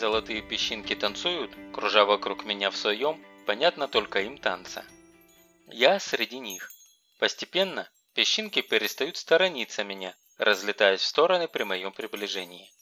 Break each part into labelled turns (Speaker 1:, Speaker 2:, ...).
Speaker 1: Золотые песчинки танцуют, кружа вокруг меня в своем, понятно только им танца. Я среди них. Постепенно песчинки перестают сторониться меня, разлетаясь в стороны при моем приближении.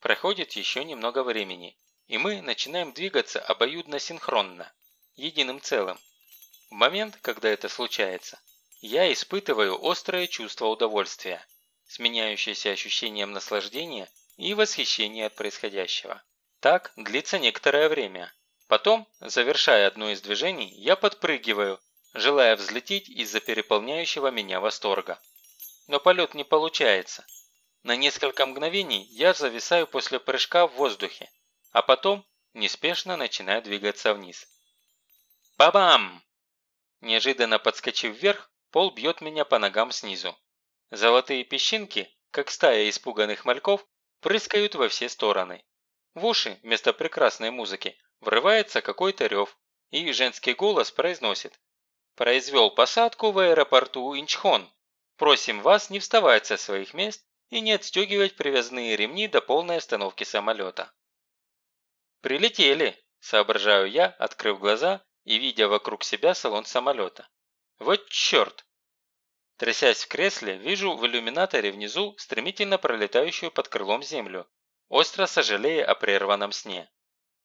Speaker 1: Проходит еще немного времени, и мы начинаем двигаться обоюдно синхронно, единым целым. В момент, когда это случается, я испытываю острое чувство удовольствия, сменяющееся ощущением наслаждения и восхищения от происходящего. Так длится некоторое время. Потом, завершая одно из движений, я подпрыгиваю, желая взлететь из-за переполняющего меня восторга. Но полет не получается. На несколько мгновений я зависаю после прыжка в воздухе, а потом неспешно начинаю двигаться вниз. Бабам! Неожиданно подскочив вверх, пол бьет меня по ногам снизу. Золотые песчинки, как стая испуганных мальков, прыскают во все стороны. В уши вместо прекрасной музыки врывается какой-то рев, и женский голос произносит «Произвел посадку в аэропорту Инчхон. Просим вас не вставать со своих мест и не отстегивать привязные ремни до полной остановки самолета». «Прилетели», – соображаю я, открыв глаза и видя вокруг себя салон самолета. «Вот черт!» Трясясь в кресле, вижу в иллюминаторе внизу стремительно пролетающую под крылом землю остро сожалея о прерванном сне.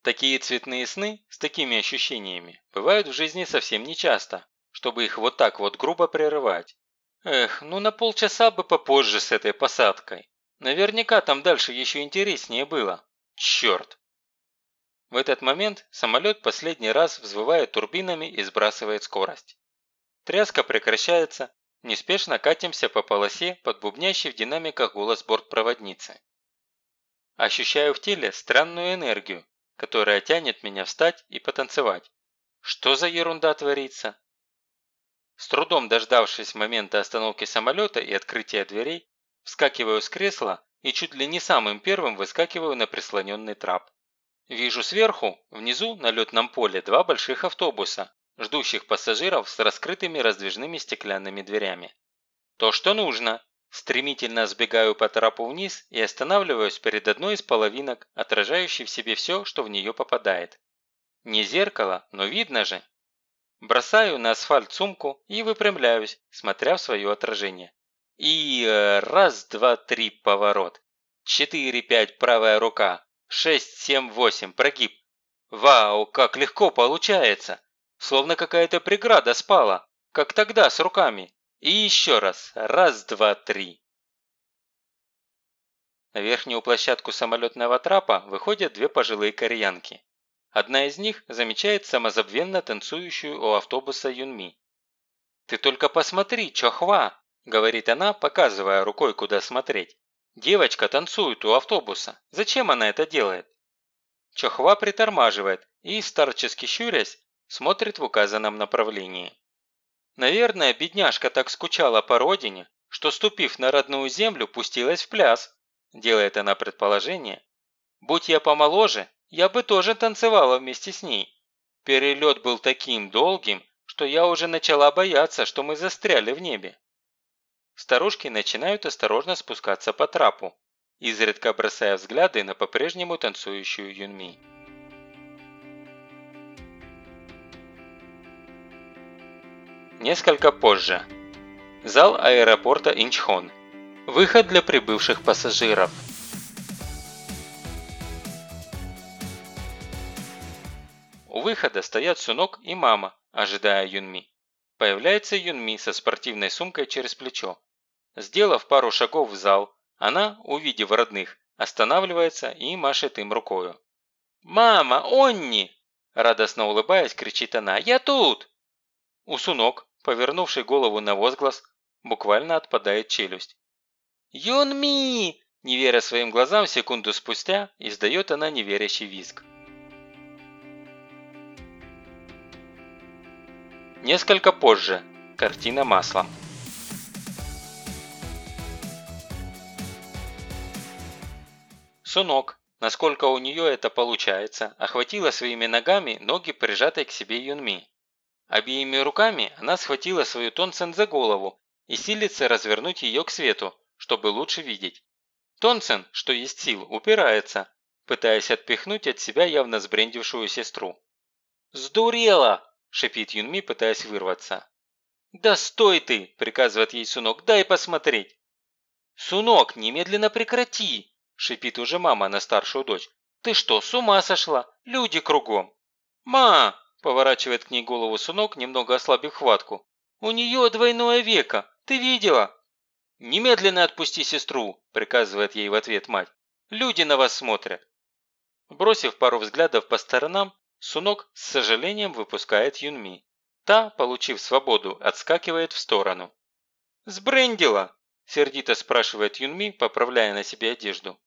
Speaker 1: Такие цветные сны с такими ощущениями бывают в жизни совсем нечасто, чтобы их вот так вот грубо прерывать. Эх, ну на полчаса бы попозже с этой посадкой. Наверняка там дальше еще интереснее было. Черт! В этот момент самолет последний раз взвывает турбинами и сбрасывает скорость. Тряска прекращается, неспешно катимся по полосе под бубнящий в динамиках голос бортпроводницы. Ощущаю в теле странную энергию, которая тянет меня встать и потанцевать. Что за ерунда творится? С трудом дождавшись момента остановки самолета и открытия дверей, вскакиваю с кресла и чуть ли не самым первым выскакиваю на прислоненный трап. Вижу сверху, внизу на летном поле два больших автобуса, ждущих пассажиров с раскрытыми раздвижными стеклянными дверями. То, что нужно. Стремительно сбегаю по трапу вниз и останавливаюсь перед одной из половинок, отражающей в себе все, что в нее попадает. Не зеркало, но видно же. Бросаю на асфальт сумку и выпрямляюсь, смотря в свое отражение. И э, раз, два, три, поворот. Четыре, пять, правая рука. Шесть, семь, восемь, прогиб. Вау, как легко получается. Словно какая-то преграда спала, как тогда с руками. И еще раз. Раз, два, три. На верхнюю площадку самолетного трапа выходят две пожилые кореянки. Одна из них замечает самозабвенно танцующую у автобуса Юнми. «Ты только посмотри, чохва!» – говорит она, показывая рукой, куда смотреть. «Девочка танцует у автобуса. Зачем она это делает?» Чохва притормаживает и, старчески щурясь, смотрит в указанном направлении. Наверное, бедняжка так скучала по родине, что, ступив на родную землю, пустилась в пляс, делает она предположение. Будь я помоложе, я бы тоже танцевала вместе с ней. Перелет был таким долгим, что я уже начала бояться, что мы застряли в небе. Старушки начинают осторожно спускаться по трапу, изредка бросая взгляды на по-прежнему танцующую Юнми. Несколько позже. Зал аэропорта Инчхон. Выход для прибывших пассажиров. У выхода стоят Сунок и мама, ожидая Юнми. Появляется Юнми со спортивной сумкой через плечо. Сделав пару шагов в зал, она, увидев родных, останавливается и машет им рукою. «Мама, Онни!» Радостно улыбаясь, кричит она. «Я тут!» У Сунок, повернувший голову на возглас, буквально отпадает челюсть. «Юнми!» Не веря своим глазам, секунду спустя издает она неверящий визг. Несколько позже. Картина маслом. Сунок, насколько у нее это получается, охватила своими ногами ноги прижатой к себе Юнми. Обеими руками она схватила свою Тонцен за голову и силится развернуть ее к свету, чтобы лучше видеть. Тонцен, что есть сил, упирается, пытаясь отпихнуть от себя явно сбрендившую сестру. «Сдурела!» – шипит Юнми, пытаясь вырваться. «Да стой ты!» – приказывает ей Сунок. «Дай посмотреть!» «Сунок, немедленно прекрати!» – шипит уже мама на старшую дочь. «Ты что, с ума сошла? Люди кругом!» «Ма!» – поворачивает к ней голову Сунок, немного ослабив хватку. «У нее двойное веко! Ты видела?» «Немедленно отпусти сестру!» – приказывает ей в ответ мать. «Люди на вас смотрят!» Бросив пару взглядов по сторонам, Сунок с сожалением выпускает Юнми. Та, получив свободу, отскакивает в сторону. «Сбрендила!» – сердито спрашивает Юнми, поправляя на себе одежду.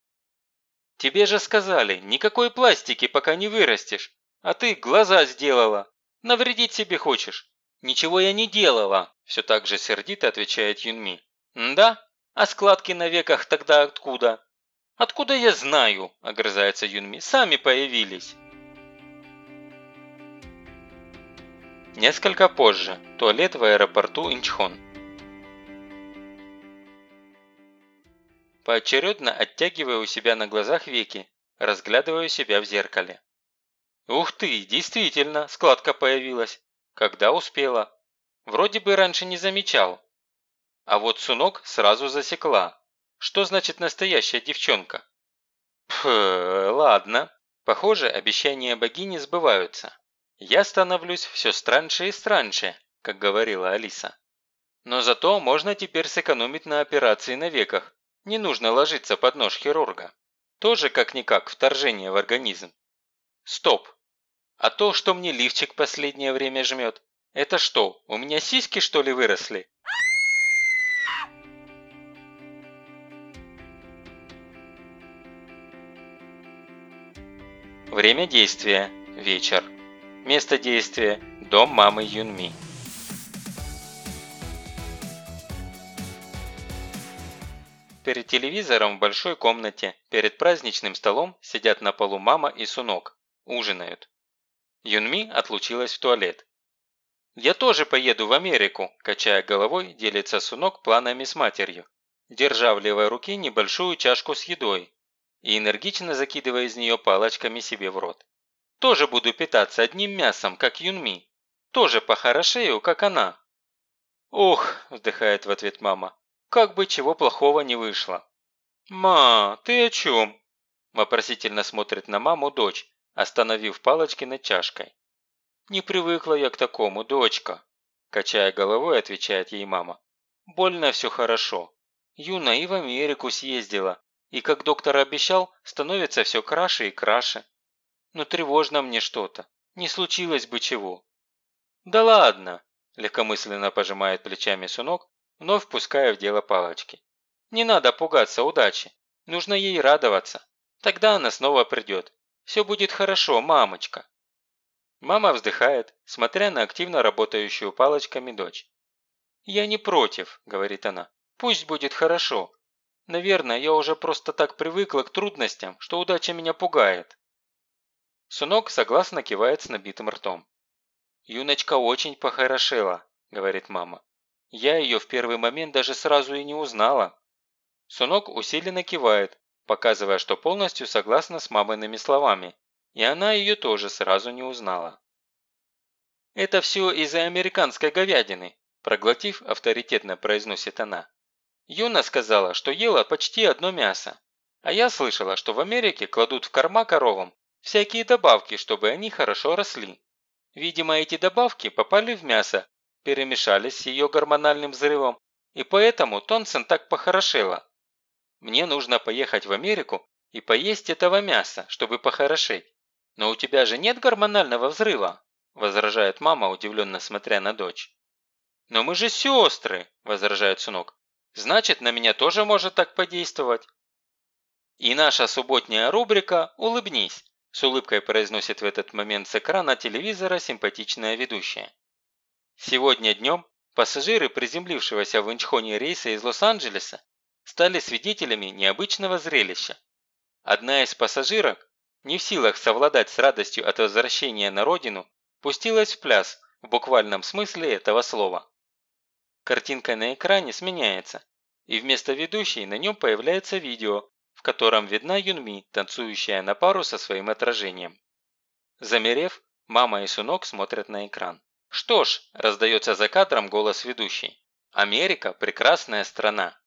Speaker 1: «Тебе же сказали, никакой пластики, пока не вырастешь. А ты глаза сделала. Навредить себе хочешь». «Ничего я не делала», – все так же сердито отвечает Юнми. «Да? А складки на веках тогда откуда?» «Откуда я знаю?» – огрызается Юнми. «Сами появились». Несколько позже. Туалет в аэропорту Инчхон. Поочередно оттягиваю у себя на глазах веки, разглядываю себя в зеркале. Ух ты, действительно, складка появилась. Когда успела? Вроде бы раньше не замечал. А вот Сунок сразу засекла. Что значит настоящая девчонка? Пф, ладно. Похоже, обещания богини сбываются. Я становлюсь все страньше и страньше, как говорила Алиса. Но зато можно теперь сэкономить на операции на веках, не нужно ложиться под нож хирурга. Тоже как-никак вторжение в организм. Стоп. А то, что мне лифчик последнее время жмет, это что, у меня сиськи что ли выросли? Время действия – вечер. Место действия – дом мамы Юнми. Перед телевизором в большой комнате, перед праздничным столом сидят на полу мама и Сунок. Ужинают. Юнми отлучилась в туалет. «Я тоже поеду в Америку», – качая головой, делится Сунок планами с матерью, держа в левой руке небольшую чашку с едой и энергично закидывая из нее палочками себе в рот. «Тоже буду питаться одним мясом, как Юнми. Тоже похорошею, как она». «Ох», – вздыхает в ответ мама, как бы чего плохого не вышло. «Ма, ты о чем?» Вопросительно смотрит на маму дочь, остановив палочки над чашкой. «Не привыкла я к такому, дочка», качая головой, отвечает ей мама. «Больно все хорошо. Юна и в Америку съездила, и, как доктор обещал, становится все краше и краше. Но тревожно мне что-то. Не случилось бы чего». «Да ладно», – легкомысленно пожимает плечами Сунок, вновь пуская в дело палочки. «Не надо пугаться удачи. Нужно ей радоваться. Тогда она снова придет. Все будет хорошо, мамочка». Мама вздыхает, смотря на активно работающую палочками дочь. «Я не против», – говорит она. «Пусть будет хорошо. Наверное, я уже просто так привыкла к трудностям, что удача меня пугает». Сунок согласно кивает с набитым ртом. «Юночка очень похорошела», – говорит мама. Я ее в первый момент даже сразу и не узнала. Сунок усиленно кивает, показывая, что полностью согласна с мамиными словами, и она ее тоже сразу не узнала. «Это все из-за американской говядины», проглотив, авторитетно произносит она. Юна сказала, что ела почти одно мясо. А я слышала, что в Америке кладут в корма коровам всякие добавки, чтобы они хорошо росли. Видимо, эти добавки попали в мясо перемешались с ее гормональным взрывом, и поэтому Тонсен так похорошела. Мне нужно поехать в Америку и поесть этого мяса, чтобы похорошеть. Но у тебя же нет гормонального взрыва, возражает мама, удивленно смотря на дочь. «Но мы же сестры!» – возражает сынок. «Значит, на меня тоже может так подействовать». И наша субботняя рубрика «Улыбнись» с улыбкой произносит в этот момент с экрана телевизора симпатичная ведущая. Сегодня днем пассажиры приземлившегося в Инчхоне рейса из Лос-Анджелеса стали свидетелями необычного зрелища. Одна из пассажирок, не в силах совладать с радостью от возвращения на родину, пустилась в пляс в буквальном смысле этого слова. Картинка на экране сменяется, и вместо ведущей на нем появляется видео, в котором видна Юнми, танцующая на пару со своим отражением. Замерев, мама и сынок смотрят на экран. «Что ж», – раздается за кадром голос ведущей, – «Америка – прекрасная страна.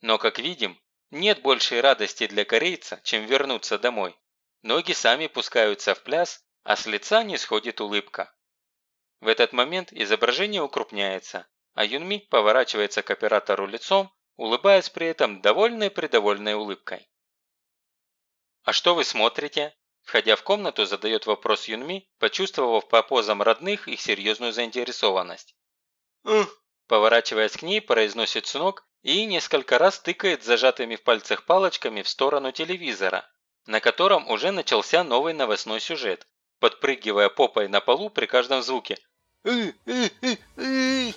Speaker 1: Но, как видим, нет большей радости для корейца, чем вернуться домой. Ноги сами пускаются в пляс, а с лица не сходит улыбка. В этот момент изображение укрупняется, а Юнми поворачивается к оператору лицом, улыбаясь при этом довольной-предовольной улыбкой. «А что вы смотрите?» Входя в комнату, задает вопрос Юнми, почувствовав по позам родных их серьезную заинтересованность. «Ух!» Поворачиваясь к ней, произносит сынок и несколько раз тыкает зажатыми в пальцах палочками в сторону телевизора, на котором уже начался новый новостной сюжет, подпрыгивая попой на полу при каждом звуке. «Ы, ы, ы, ы!»